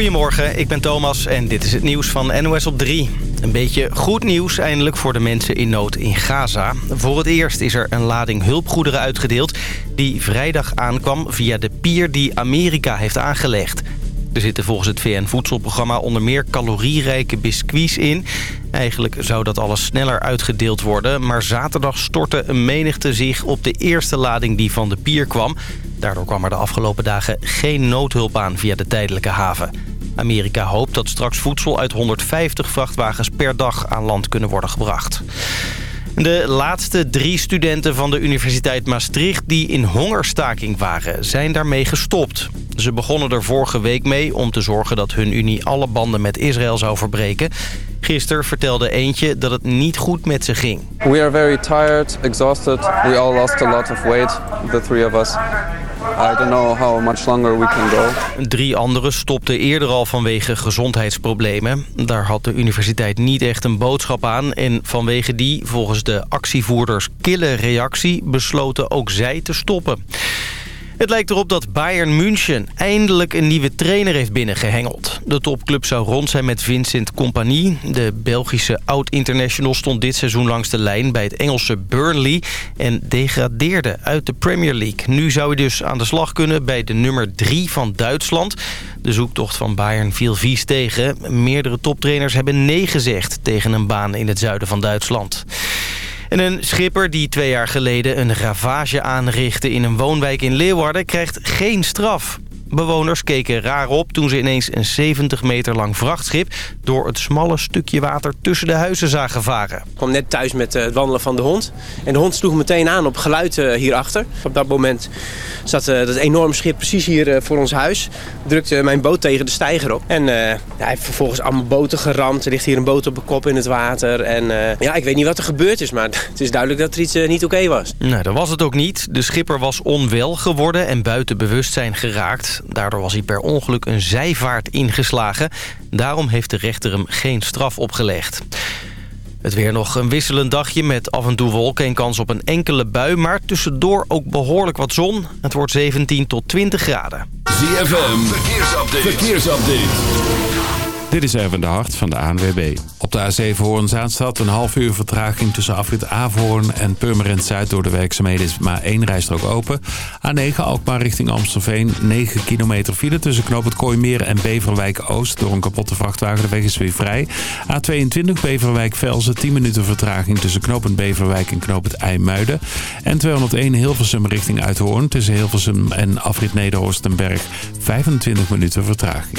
Goedemorgen, ik ben Thomas en dit is het nieuws van NOS op 3. Een beetje goed nieuws eindelijk voor de mensen in nood in Gaza. Voor het eerst is er een lading hulpgoederen uitgedeeld... die vrijdag aankwam via de pier die Amerika heeft aangelegd. Er zitten volgens het VN-voedselprogramma onder meer calorierijke biscuits in. Eigenlijk zou dat alles sneller uitgedeeld worden... maar zaterdag stortte een menigte zich op de eerste lading die van de pier kwam. Daardoor kwam er de afgelopen dagen geen noodhulp aan via de tijdelijke haven. Amerika hoopt dat straks voedsel uit 150 vrachtwagens per dag aan land kunnen worden gebracht. De laatste drie studenten van de Universiteit Maastricht die in hongerstaking waren, zijn daarmee gestopt. Ze begonnen er vorige week mee om te zorgen dat hun unie alle banden met Israël zou verbreken. Gisteren vertelde eentje dat het niet goed met ze ging. We are very tired, exhausted. We all lost a lot of weight, the three of us. I don't know how much longer we can go. Drie anderen stopten eerder al vanwege gezondheidsproblemen. Daar had de universiteit niet echt een boodschap aan. En vanwege die, volgens de actievoerders, kille reactie... besloten ook zij te stoppen. Het lijkt erop dat Bayern München eindelijk een nieuwe trainer heeft binnengehengeld. De topclub zou rond zijn met Vincent Compagnie. De Belgische oud-international stond dit seizoen langs de lijn bij het Engelse Burnley... en degradeerde uit de Premier League. Nu zou hij dus aan de slag kunnen bij de nummer 3 van Duitsland. De zoektocht van Bayern viel vies tegen. Meerdere toptrainers hebben nee gezegd tegen een baan in het zuiden van Duitsland. En een schipper die twee jaar geleden een ravage aanrichtte in een woonwijk in Leeuwarden krijgt geen straf. Bewoners keken raar op toen ze ineens een 70 meter lang vrachtschip... door het smalle stukje water tussen de huizen zagen varen. Ik kwam net thuis met eh, het wandelen van de hond. En de hond sloeg meteen aan op geluid eh, hierachter. Op dat moment zat uh, dat enorme schip precies hier voor ons huis. Drukte mijn boot tegen de steiger op. En hij heeft vervolgens allemaal boten geramd. Er ligt hier een boot op de kop in het water. En ja, ik weet niet wat er gebeurd is, maar het is duidelijk dat er iets niet oké was. Nou, dat was het ook niet. De schipper was onwel geworden en buiten bewustzijn geraakt. Daardoor was hij per ongeluk een zijvaart ingeslagen. Daarom heeft de rechter hem geen straf opgelegd. Het weer nog een wisselend dagje met af en toe wolken en kans op een enkele bui... maar tussendoor ook behoorlijk wat zon. Het wordt 17 tot 20 graden. ZFM, verkeersupdate. verkeersupdate. Dit is even de hart van de ANWB. Op de A7 Hoorn-Zaanstad een half uur vertraging tussen afrit Averhoorn en Purmerend Zuid door de werkzaamheden is maar één rijstrook open. A9 Alkmaar richting Amstelveen 9 kilometer file tussen Knoop het Kooimeer en Beverwijk Oost door een kapotte vrachtwagen. De weg is weer vrij. A22 Beverwijk Velzen 10 minuten vertraging tussen Knopend Beverwijk en Knopend IJmuiden. En 201 Hilversum richting Uithoorn tussen Hilversum en afrit Nederhorstenberg 25 minuten vertraging.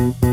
It's the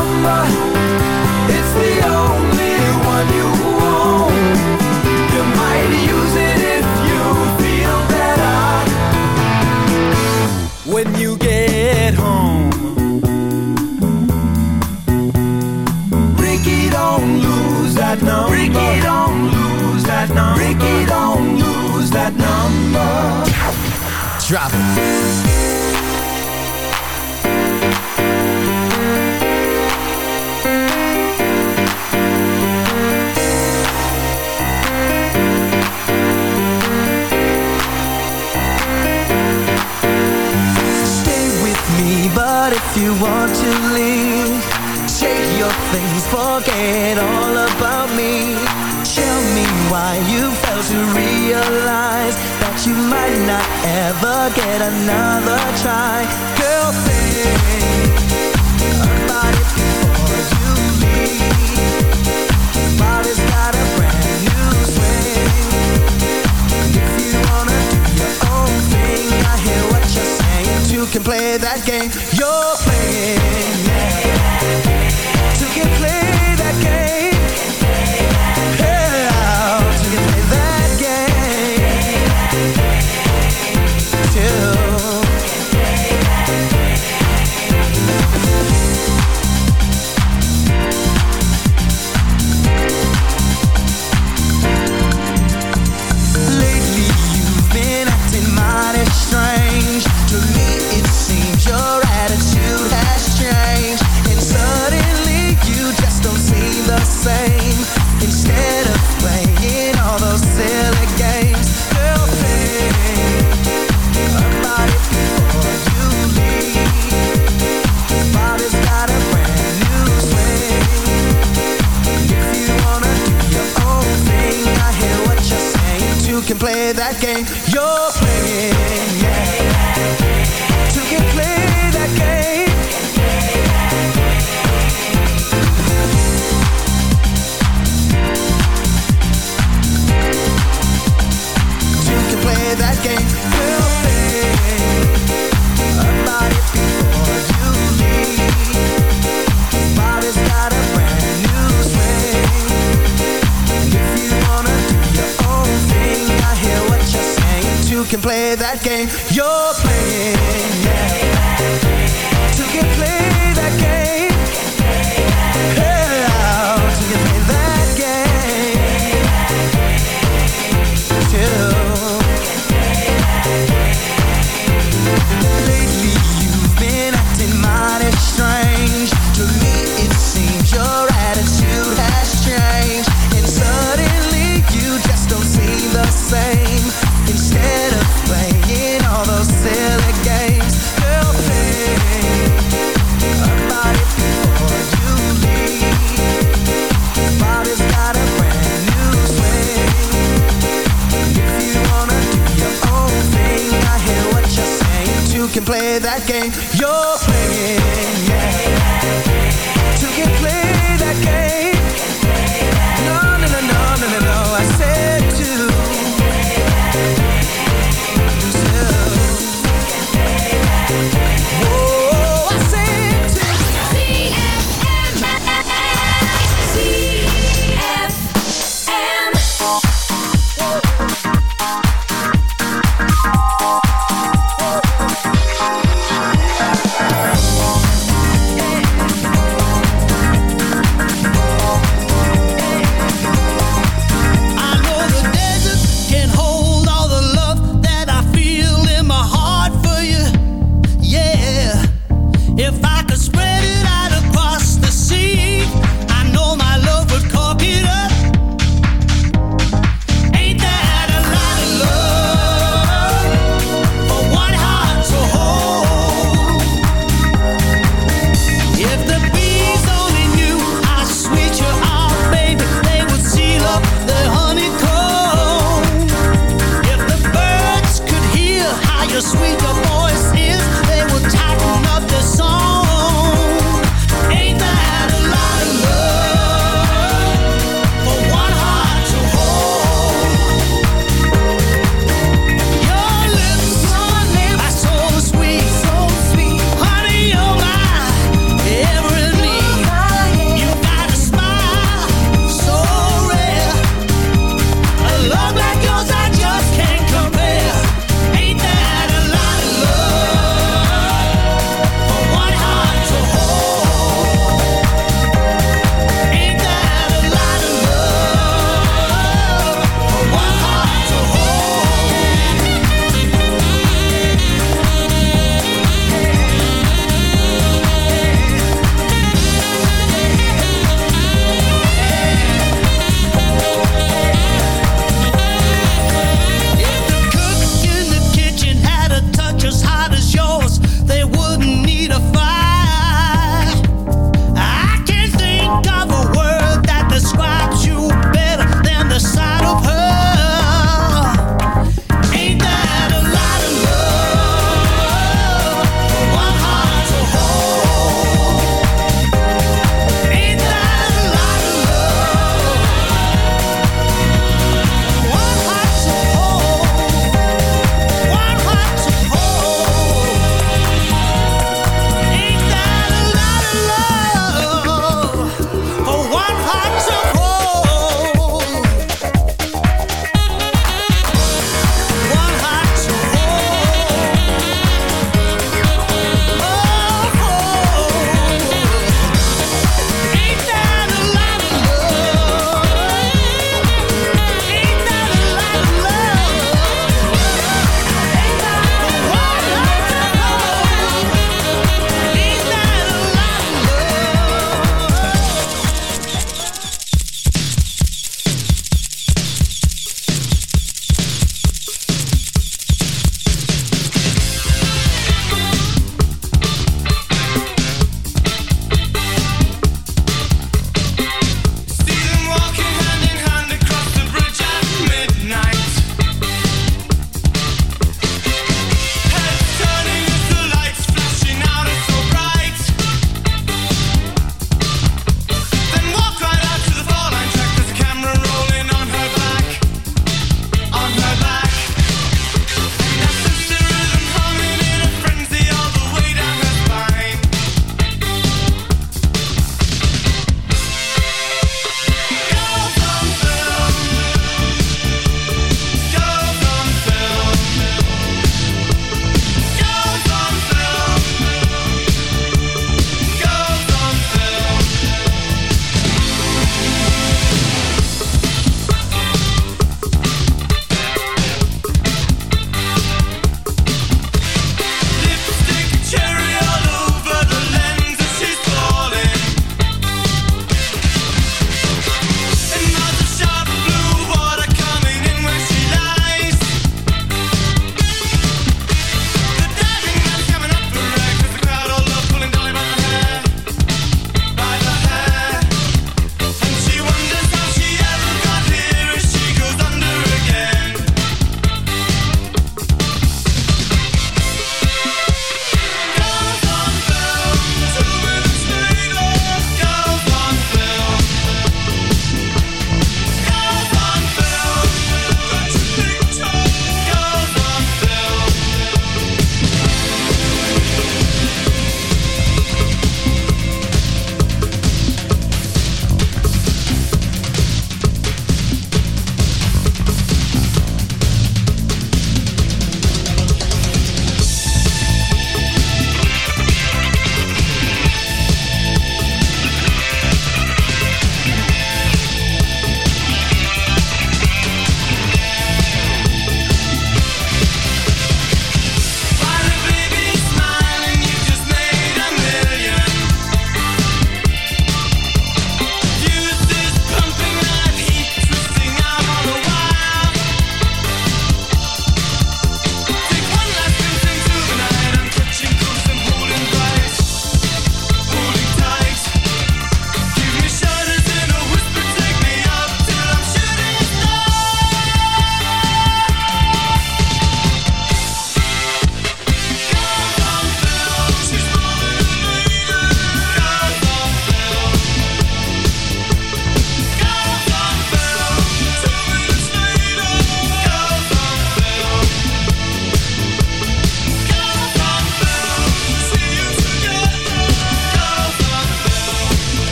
It's the only one you own. You might use it if you feel better. When you get home, Rikki, don't lose that number. Rikki, don't lose that number. Rikki, don't lose that number. Drop it. you want to leave. Shake your things, forget all about me. Tell me why you failed to realize That you might not ever get another try. Girl, think about it. can play that game you're playing. To get played.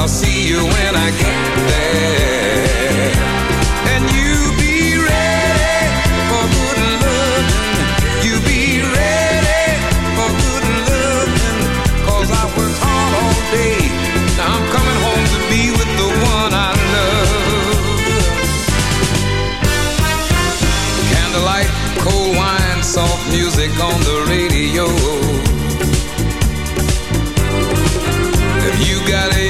I'll see you when I get there. And you be ready for good loving. You be ready for good I worked hard all day. Now I'm coming home to be with the one I love. Candlelight, cold wine, soft music on the radio. You got everything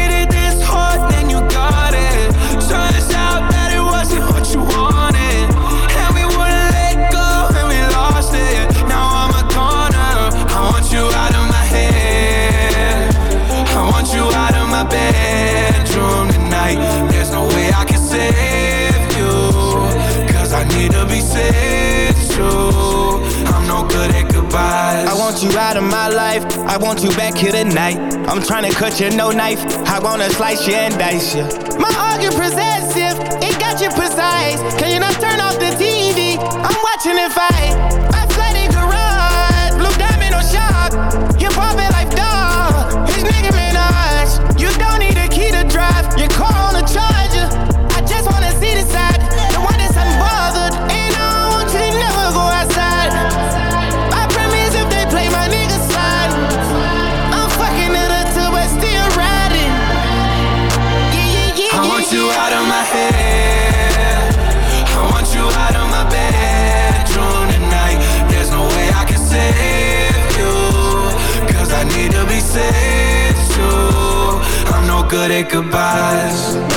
you tonight. I'm trying to cut you no knife. I wanna slice you and dice you. My argument possessive, it got you precise. Can you not turn off the TV? I'm watching it fight. My flooded garage, blue diamond on shock. You pop it like dog. His nigga Minaj. You don't need a key to drive. Your car good at goodbyes.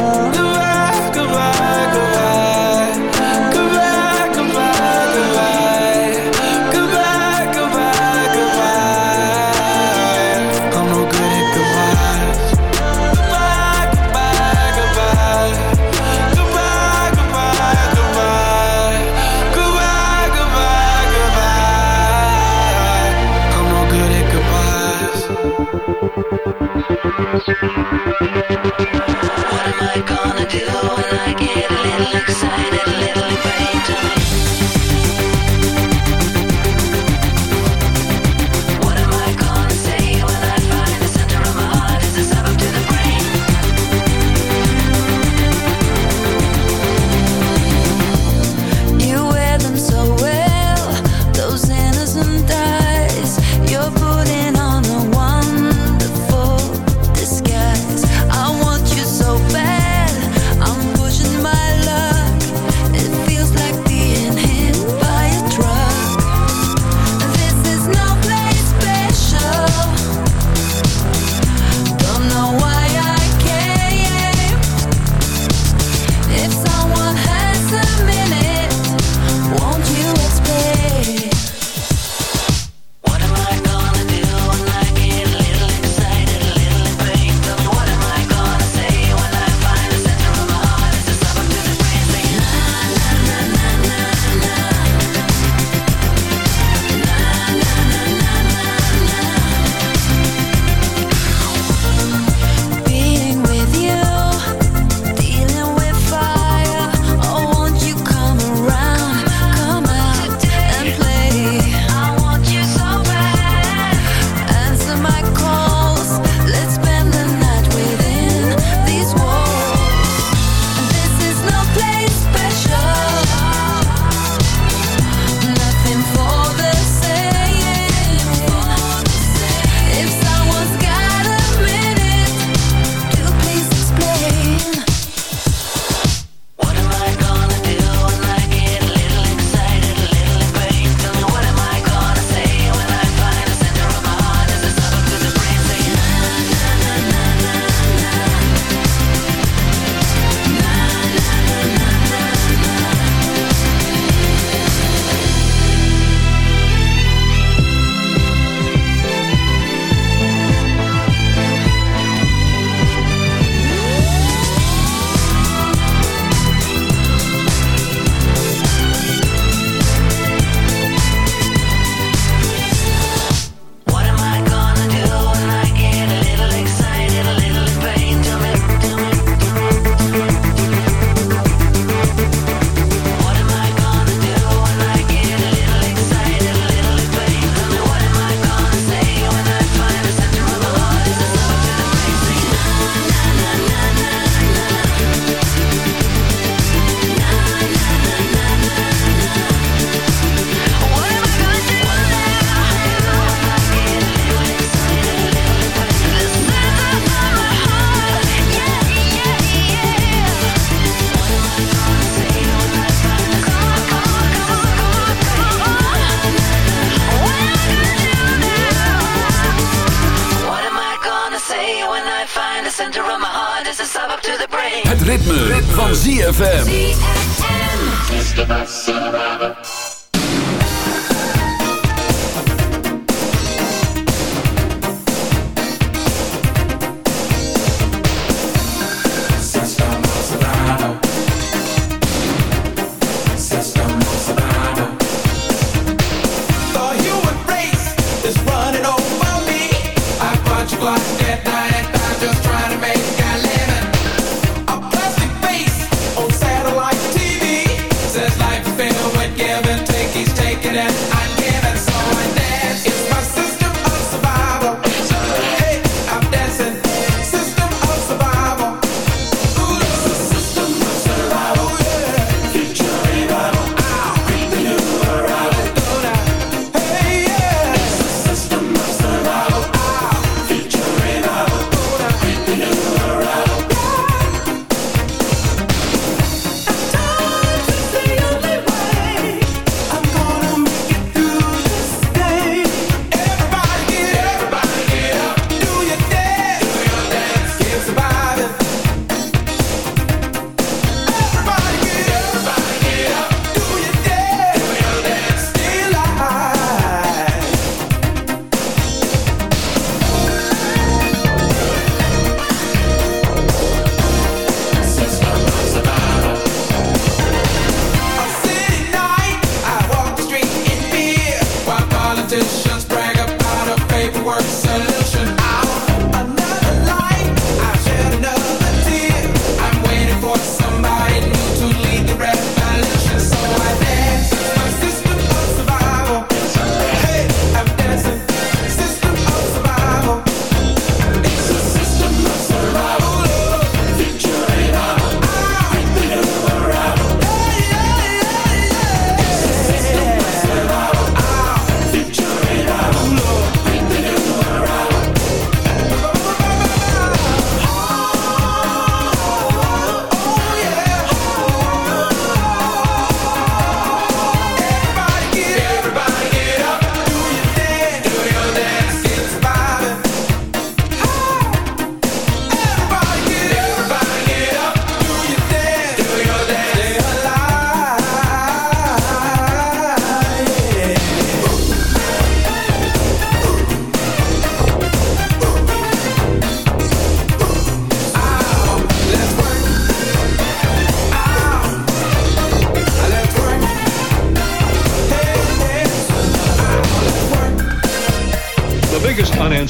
Thank.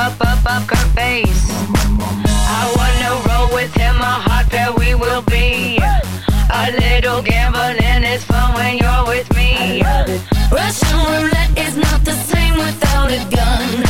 up, up, up her face. I wanna roll with him, a hot pair we will be. A little gambling is fun when you're with me. Russian roulette is not the same without a gun.